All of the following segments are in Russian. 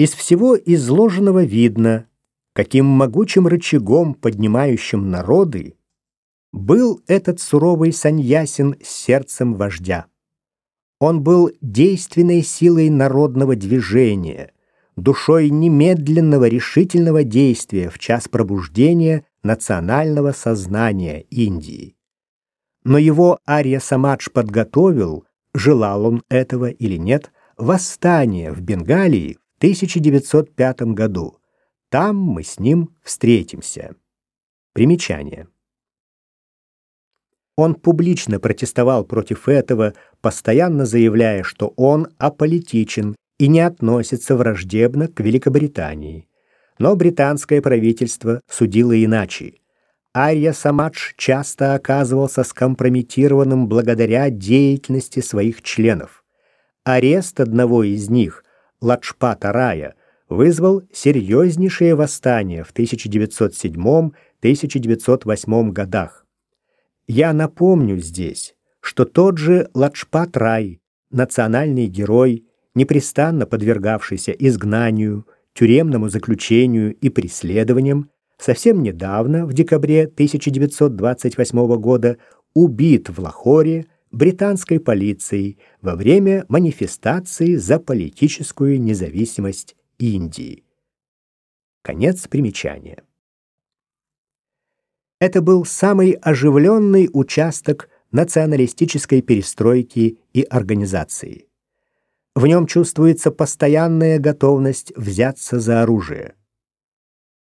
Из всего изложенного видно, каким могучим рычагом, поднимающим народы, был этот суровый саньясин с сердцем вождя. Он был действенной силой народного движения, душой немедленного решительного действия в час пробуждения национального сознания Индии. Но его Ария Самадж подготовил, желал он этого или нет, восстание в Бенгалии 1905 году. Там мы с ним встретимся. Примечание. Он публично протестовал против этого, постоянно заявляя, что он аполитичен и не относится враждебно к Великобритании. Но британское правительство судило иначе. Арья Самадж часто оказывался скомпрометированным благодаря деятельности своих членов. Арест одного из них, Ладжпата Рая, вызвал серьезнейшее восстание в 1907-1908 годах. Я напомню здесь, что тот же Ладжпат Рай, национальный герой, непрестанно подвергавшийся изгнанию, тюремному заключению и преследованиям, совсем недавно, в декабре 1928 года, убит в Лахоре британской полицией во время манифестации за политическую независимость Индии. Конец примечания. Это был самый оживленный участок националистической перестройки и организации. В нем чувствуется постоянная готовность взяться за оружие.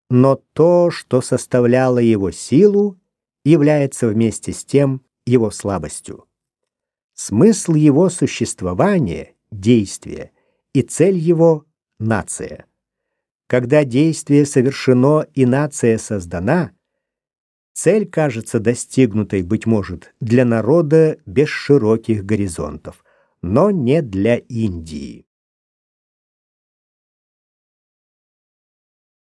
Но то, что составляло его силу, является вместе с тем его слабостью. Смысл его существования — действие, и цель его — нация. Когда действие совершено и нация создана — Цель кажется достигнутой, быть может, для народа без широких горизонтов, но не для Индии.